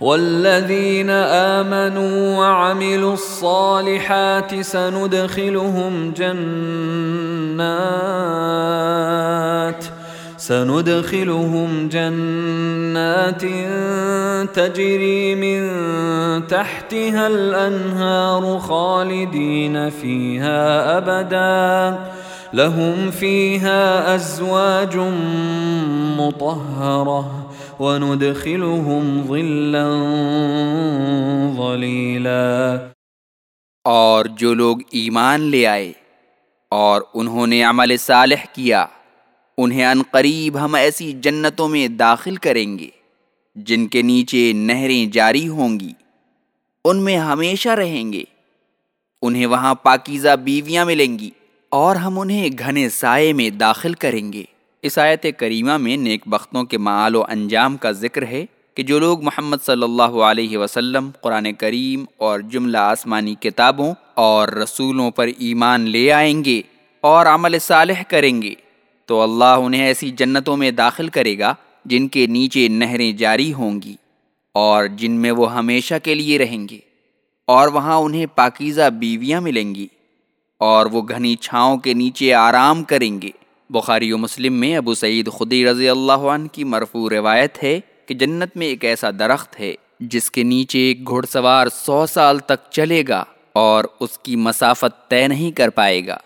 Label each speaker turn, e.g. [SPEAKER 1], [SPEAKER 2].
[SPEAKER 1] والذين آمنوا وعملوا الصالحات سندخلهم جنات سندخلهم جنات تجري من تحتها الأنهار خالدين فيها أبدا لهم فيها أزواج مطهرة وندخلهم ظلا ظليلا
[SPEAKER 2] اور جو لوگ ایمان لے آئے اور انہوں نے عمل صالح کیا، انہیں ان قریب ہم ایسی جنتوں میں داخل کریں گے، جن کے نیچے نہریں جاری ہوں گی۔ ان میں ہمیشہ رہیں گے۔ انہیں وہاں پاکیزہ بیویاں ملیں گی۔ اور ہم انہیں گھنے سائے میں داخل کریں گے۔ اس آیت کریمہ میں نیک بختوں کے معال و انجام کا ذکر ہے کہ جو لوگ محمد صلی اللہ علیہ وسلم، قرآن کریم اور جملہ آسمانی کتابوں اور رسولوں پر ایمان لے آئیں گے اور عمل صالح کریں گے، تو اللہ انہیں ایسی جنتوں میں داخل کرے گا جن کے نیچے نہریں جاری ہوں گی اور جن میں وہ ہمیشہ کے لیے رہیں گے اور وہاں انہیں پاکیزہ بیویاں ملیں گی۔ اور وہ گھنی چھاؤں کے نیچے آرام کریں گے۔ بخاری و مسلم میں ابو سعید خدی رضی اللہ عنہ کی مرفوع روایت ہے کہ جنت میں ایک ایسا درخت ہے جس کے نیچے ایک گھڑ سوار سو سال تک چلے گا اور اس کی مسافت طے نہیں کر پائے گا۔